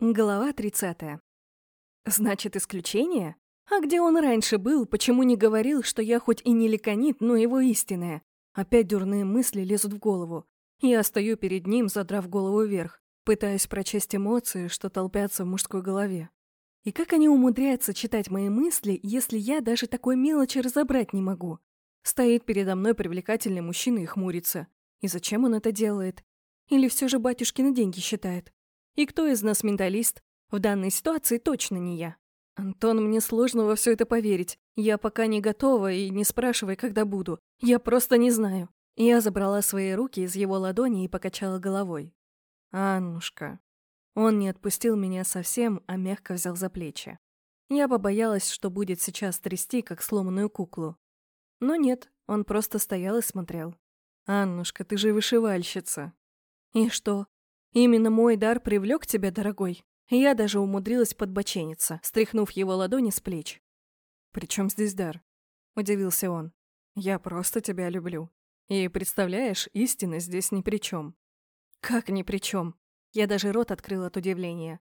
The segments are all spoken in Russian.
Глава 30. Значит, исключение? А где он раньше был, почему не говорил, что я хоть и не ликонит, но его истинная? Опять дурные мысли лезут в голову. Я стою перед ним, задрав голову вверх, пытаясь прочесть эмоции, что толпятся в мужской голове. И как они умудряются читать мои мысли, если я даже такой мелочи разобрать не могу? Стоит передо мной привлекательный мужчина и хмурится. И зачем он это делает? Или все же батюшкины деньги считает? И кто из нас менталист? В данной ситуации точно не я. Антон, мне сложно во все это поверить. Я пока не готова и не спрашивай, когда буду. Я просто не знаю. Я забрала свои руки из его ладони и покачала головой. Аннушка. Он не отпустил меня совсем, а мягко взял за плечи. Я побоялась, что будет сейчас трясти, как сломанную куклу. Но нет, он просто стоял и смотрел. «Аннушка, ты же вышивальщица». «И что? Именно мой дар привлек тебя, дорогой. Я даже умудрилась подбочениться, стряхнув его ладони с плеч. «При чем здесь дар?» – удивился он. «Я просто тебя люблю. И, представляешь, истина здесь ни при чем». «Как ни при чем?» Я даже рот открыл от удивления.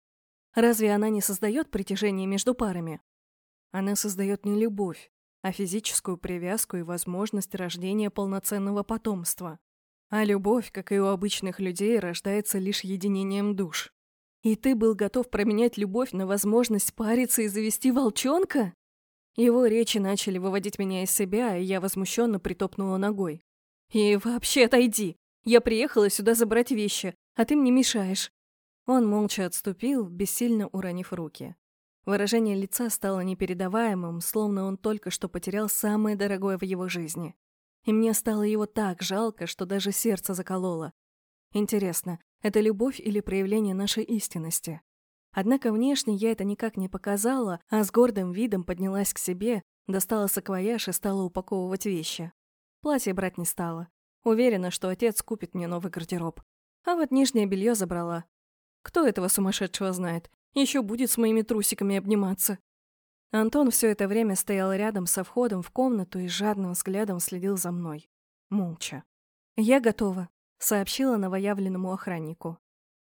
«Разве она не создает притяжение между парами?» Она создает не любовь, а физическую привязку и возможность рождения полноценного потомства. А любовь, как и у обычных людей, рождается лишь единением душ. И ты был готов променять любовь на возможность париться и завести волчонка? Его речи начали выводить меня из себя, и я возмущенно притопнула ногой. «И вообще отойди! Я приехала сюда забрать вещи, а ты мне мешаешь!» Он молча отступил, бессильно уронив руки. Выражение лица стало непередаваемым, словно он только что потерял самое дорогое в его жизни и мне стало его так жалко, что даже сердце закололо. Интересно, это любовь или проявление нашей истинности? Однако внешне я это никак не показала, а с гордым видом поднялась к себе, достала саквояж и стала упаковывать вещи. Платье брать не стала. Уверена, что отец купит мне новый гардероб. А вот нижнее белье забрала. Кто этого сумасшедшего знает? Еще будет с моими трусиками обниматься. Антон все это время стоял рядом со входом в комнату и жадным взглядом следил за мной. Молча. «Я готова», — сообщила новоявленному охраннику.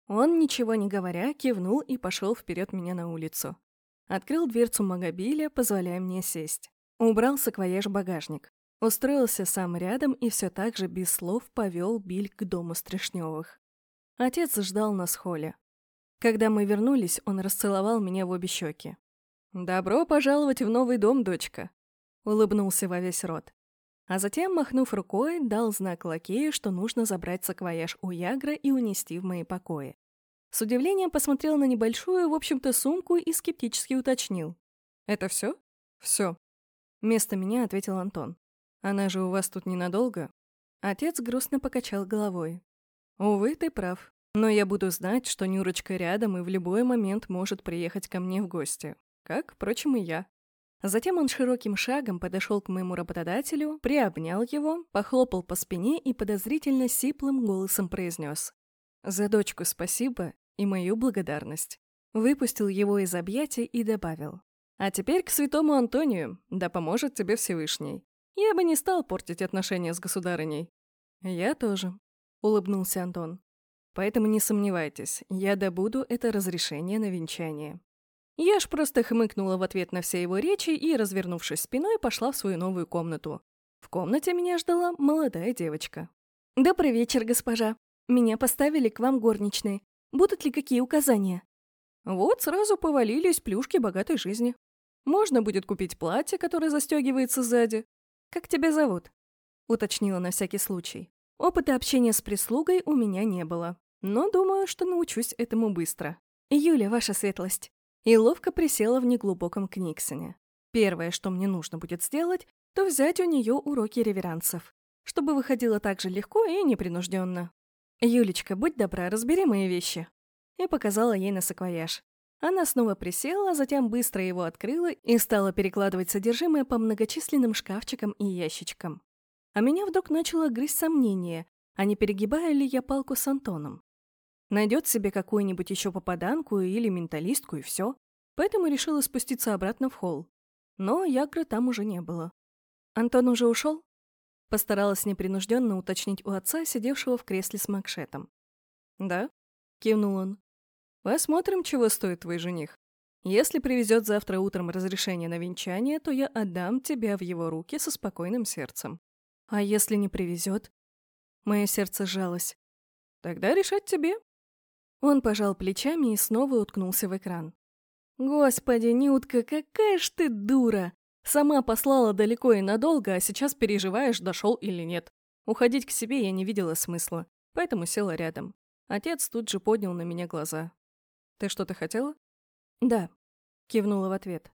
Он, ничего не говоря, кивнул и пошел вперед меня на улицу. Открыл дверцу магобиля, позволяя мне сесть. Убрал саквояж багажник. Устроился сам рядом и все так же без слов повел Биль к дому Стрешневых. Отец ждал нас в холле. Когда мы вернулись, он расцеловал меня в обе щеки. «Добро пожаловать в новый дом, дочка», — улыбнулся во весь рот. А затем, махнув рукой, дал знак лакею, что нужно забрать саквояж у Ягра и унести в мои покои. С удивлением посмотрел на небольшую, в общем-то, сумку и скептически уточнил. «Это все?» «Все». Вместо меня ответил Антон. «Она же у вас тут ненадолго?» Отец грустно покачал головой. «Увы, ты прав. Но я буду знать, что Нюрочка рядом и в любой момент может приехать ко мне в гости как, впрочем, и я. Затем он широким шагом подошел к моему работодателю, приобнял его, похлопал по спине и подозрительно сиплым голосом произнес «За дочку спасибо и мою благодарность». Выпустил его из объятий и добавил «А теперь к святому Антонию, да поможет тебе Всевышний. Я бы не стал портить отношения с государыней». «Я тоже», — улыбнулся Антон. «Поэтому не сомневайтесь, я добуду это разрешение на венчание». Я ж просто хмыкнула в ответ на все его речи и, развернувшись спиной, пошла в свою новую комнату. В комнате меня ждала молодая девочка. «Добрый вечер, госпожа. Меня поставили к вам горничной. Будут ли какие указания?» Вот сразу повалились плюшки богатой жизни. Можно будет купить платье, которое застегивается сзади. «Как тебя зовут?» — уточнила на всякий случай. Опыта общения с прислугой у меня не было, но думаю, что научусь этому быстро. «Юля, ваша светлость», и ловко присела в неглубоком книгсоне. Первое, что мне нужно будет сделать, то взять у нее уроки реверансов, чтобы выходило так же легко и непринужденно. «Юлечка, будь добра, разбери мои вещи». И показала ей на саквояж. Она снова присела, а затем быстро его открыла и стала перекладывать содержимое по многочисленным шкафчикам и ящичкам. А меня вдруг начало грызть сомнение, а не перегибаю ли я палку с Антоном. Найдет себе какую-нибудь еще попаданку или менталистку и все. Поэтому решила спуститься обратно в холл. Но Ягры там уже не было. «Антон уже ушел?» Постаралась непринужденно уточнить у отца, сидевшего в кресле с макшетом. «Да?» — кивнул он. Посмотрим, чего стоит твой жених. Если привезет завтра утром разрешение на венчание, то я отдам тебя в его руки со спокойным сердцем. А если не привезет? Мое сердце сжалось. Тогда решать тебе. Он пожал плечами и снова уткнулся в экран. Господи, Нютка, какая ж ты дура! Сама послала далеко и надолго, а сейчас переживаешь, дошел или нет. Уходить к себе я не видела смысла, поэтому села рядом. Отец тут же поднял на меня глаза. «Ты что-то хотела?» «Да», — кивнула в ответ.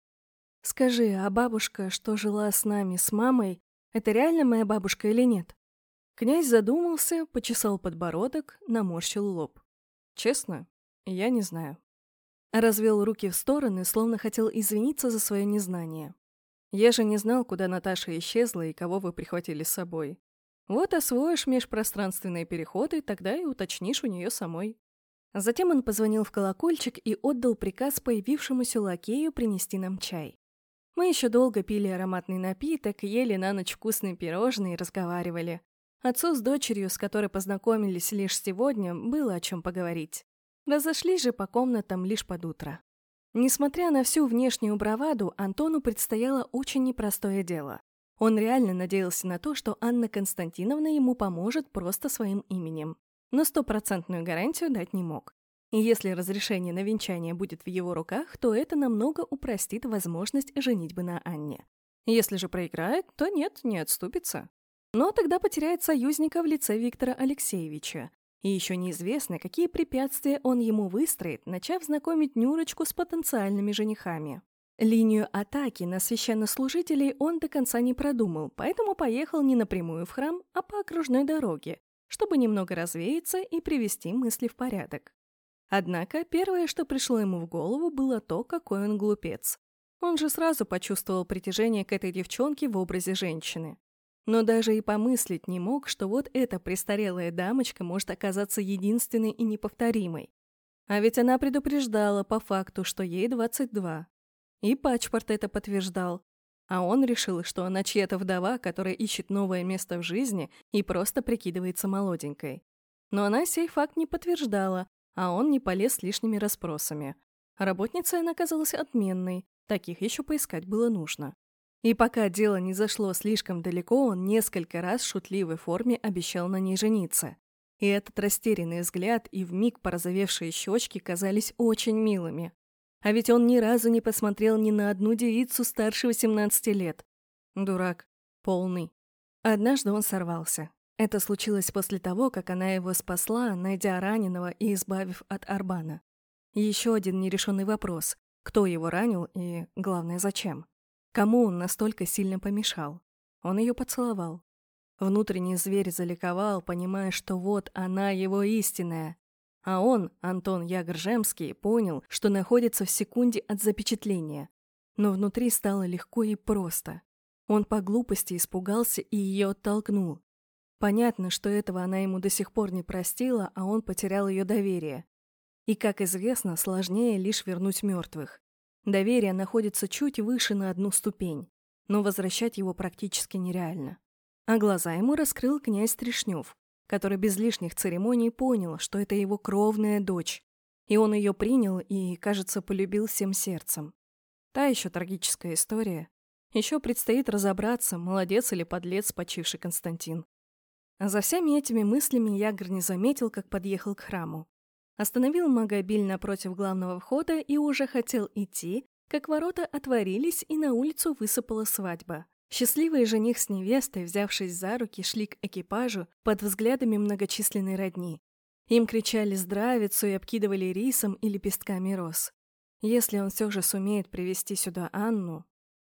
«Скажи, а бабушка, что жила с нами, с мамой, это реально моя бабушка или нет?» Князь задумался, почесал подбородок, наморщил лоб. «Честно, я не знаю». Развел руки в стороны, словно хотел извиниться за свое незнание. «Я же не знал, куда Наташа исчезла и кого вы прихватили с собой. Вот освоишь межпространственные переходы, тогда и уточнишь у нее самой». Затем он позвонил в колокольчик и отдал приказ появившемуся лакею принести нам чай. Мы еще долго пили ароматный напиток, ели на ночь вкусные пирожные и разговаривали. Отцу с дочерью, с которой познакомились лишь сегодня, было о чем поговорить. Разошлись же по комнатам лишь под утро. Несмотря на всю внешнюю браваду, Антону предстояло очень непростое дело. Он реально надеялся на то, что Анна Константиновна ему поможет просто своим именем но стопроцентную гарантию дать не мог. И если разрешение на венчание будет в его руках, то это намного упростит возможность женитьбы на Анне. Если же проиграет, то нет, не отступится. Но тогда потеряет союзника в лице Виктора Алексеевича. И еще неизвестно, какие препятствия он ему выстроит, начав знакомить Нюрочку с потенциальными женихами. Линию атаки на священнослужителей он до конца не продумал, поэтому поехал не напрямую в храм, а по окружной дороге, чтобы немного развеяться и привести мысли в порядок. Однако первое, что пришло ему в голову, было то, какой он глупец. Он же сразу почувствовал притяжение к этой девчонке в образе женщины. Но даже и помыслить не мог, что вот эта престарелая дамочка может оказаться единственной и неповторимой. А ведь она предупреждала по факту, что ей 22. И пачпорт это подтверждал. А он решил, что она чья-то вдова, которая ищет новое место в жизни и просто прикидывается молоденькой. Но она сей факт не подтверждала, а он не полез лишними расспросами. Работница она оказалась отменной, таких еще поискать было нужно. И пока дело не зашло слишком далеко, он несколько раз в шутливой форме обещал на ней жениться. И этот растерянный взгляд и вмиг порозовевшие щечки казались очень милыми. А ведь он ни разу не посмотрел ни на одну девицу старше 18 лет. Дурак. Полный. Однажды он сорвался. Это случилось после того, как она его спасла, найдя раненого и избавив от Арбана. Еще один нерешенный вопрос. Кто его ранил и, главное, зачем? Кому он настолько сильно помешал? Он ее поцеловал. Внутренний зверь заликовал, понимая, что вот она его истинная. А он, Антон Ягржемский, понял, что находится в секунде от запечатления. Но внутри стало легко и просто. Он по глупости испугался и ее оттолкнул. Понятно, что этого она ему до сих пор не простила, а он потерял ее доверие. И, как известно, сложнее лишь вернуть мертвых. Доверие находится чуть выше на одну ступень, но возвращать его практически нереально. А глаза ему раскрыл князь Трешнев, который без лишних церемоний понял, что это его кровная дочь. И он ее принял и, кажется, полюбил всем сердцем. Та еще трагическая история. Еще предстоит разобраться, молодец или подлец почивший Константин. А за всеми этими мыслями Ягр не заметил, как подъехал к храму. Остановил магобиль напротив главного входа и уже хотел идти, как ворота отворились и на улицу высыпала свадьба. Счастливый жених с невестой, взявшись за руки, шли к экипажу под взглядами многочисленной родни. Им кричали здравицу и обкидывали рисом и лепестками роз. Если он все же сумеет привести сюда Анну...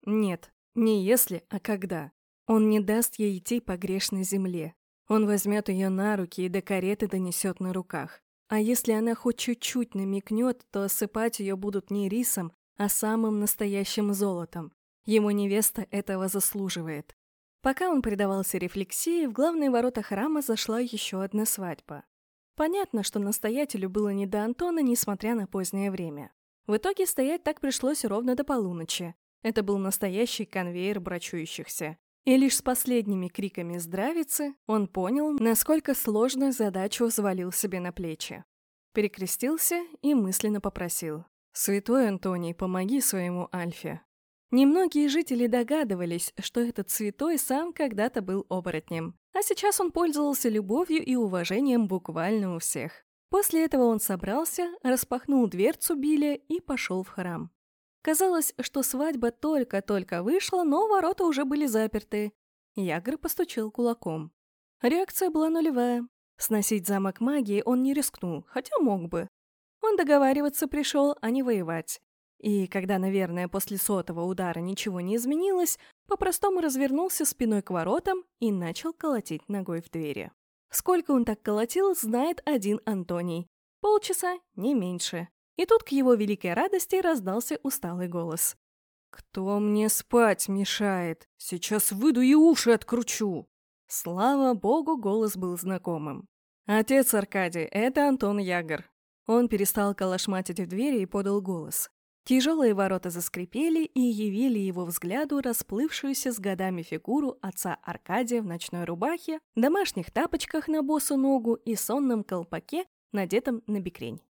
Нет, не если, а когда. Он не даст ей идти по грешной земле. Он возьмет ее на руки и до кареты донесет на руках. А если она хоть чуть-чуть намекнет, то осыпать ее будут не рисом, а самым настоящим золотом, его невеста этого заслуживает. Пока он предавался рефлексии, в главные ворота храма зашла еще одна свадьба. Понятно, что настоятелю было не до Антона, несмотря на позднее время. В итоге стоять так пришлось ровно до полуночи. Это был настоящий конвейер брачующихся. И лишь с последними криками здравицы он понял, насколько сложную задачу взвалил себе на плечи. Перекрестился и мысленно попросил. «Святой Антоний, помоги своему Альфе». Немногие жители догадывались, что этот святой сам когда-то был оборотнем, а сейчас он пользовался любовью и уважением буквально у всех. После этого он собрался, распахнул дверцу Билля и пошел в храм. Казалось, что свадьба только-только вышла, но ворота уже были заперты. Ягр постучал кулаком. Реакция была нулевая. Сносить замок магии он не рискнул, хотя мог бы. Он договариваться пришел, а не воевать. И когда, наверное, после сотого удара ничего не изменилось, по-простому развернулся спиной к воротам и начал колотить ногой в двери. Сколько он так колотил, знает один Антоний. Полчаса, не меньше. И тут к его великой радости раздался усталый голос. «Кто мне спать мешает? Сейчас выйду и уши откручу!» Слава богу, голос был знакомым. «Отец Аркадий, это Антон Ягор». Он перестал калашматить в двери и подал голос. Тяжелые ворота заскрипели и явили его взгляду расплывшуюся с годами фигуру отца Аркадия в ночной рубахе, домашних тапочках на босу ногу и сонном колпаке, надетом на бекрень.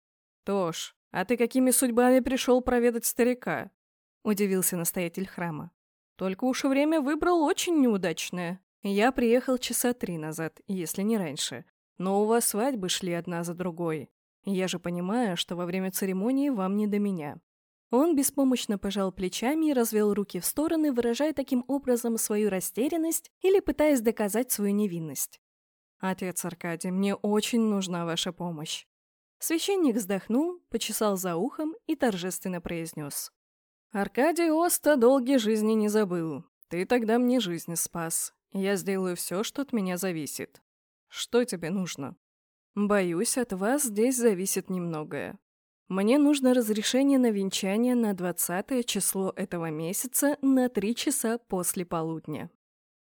«Тош, а ты какими судьбами пришел проведать старика?» – удивился настоятель храма. «Только уж время выбрал очень неудачное. Я приехал часа три назад, если не раньше. Но у вас свадьбы шли одна за другой. Я же понимаю, что во время церемонии вам не до меня. Он беспомощно пожал плечами и развел руки в стороны, выражая таким образом свою растерянность или пытаясь доказать свою невинность. «Отец Аркадий, мне очень нужна ваша помощь». Священник вздохнул, почесал за ухом и торжественно произнес. «Аркадий Оста долгие жизни не забыл. Ты тогда мне жизнь спас. Я сделаю все, что от меня зависит. Что тебе нужно?» «Боюсь, от вас здесь зависит немногое. Мне нужно разрешение на венчание на 20 число этого месяца на 3 часа после полудня.